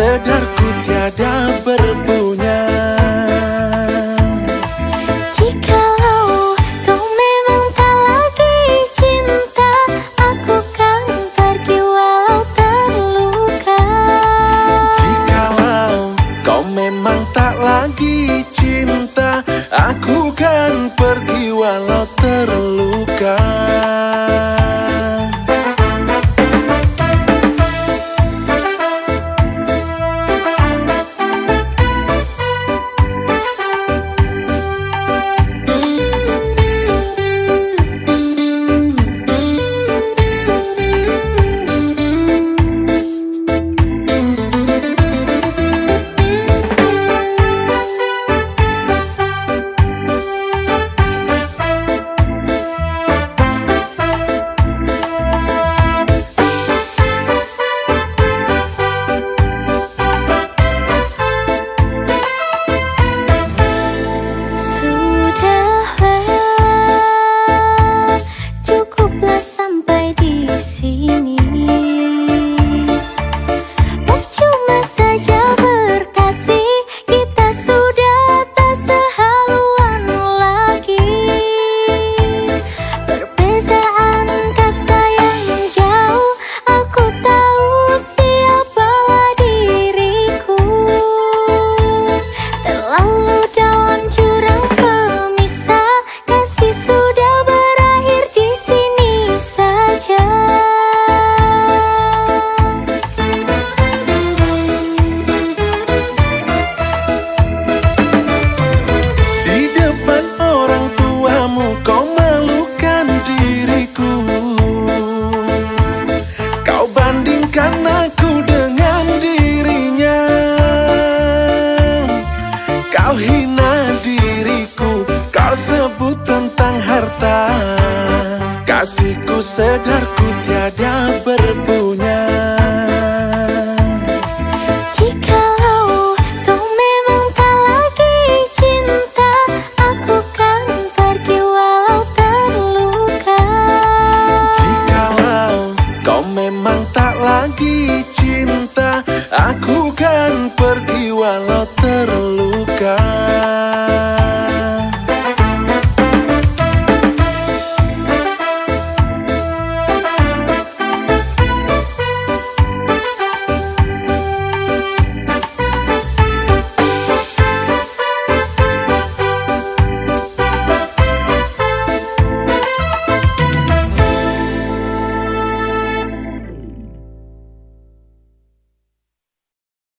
sedarku tiada berpunya. Jikalau kau memang tak lagi cinta Aku kan pergi walau terluka. Jikalau kau memang tak lagi cinta Aku kan pergi walau terluka bandingkan aku dengan dirinya. Kau hina diriku Kau sebut tentang harta. Kasihku sedarku tiada berpunya pergi walau terluka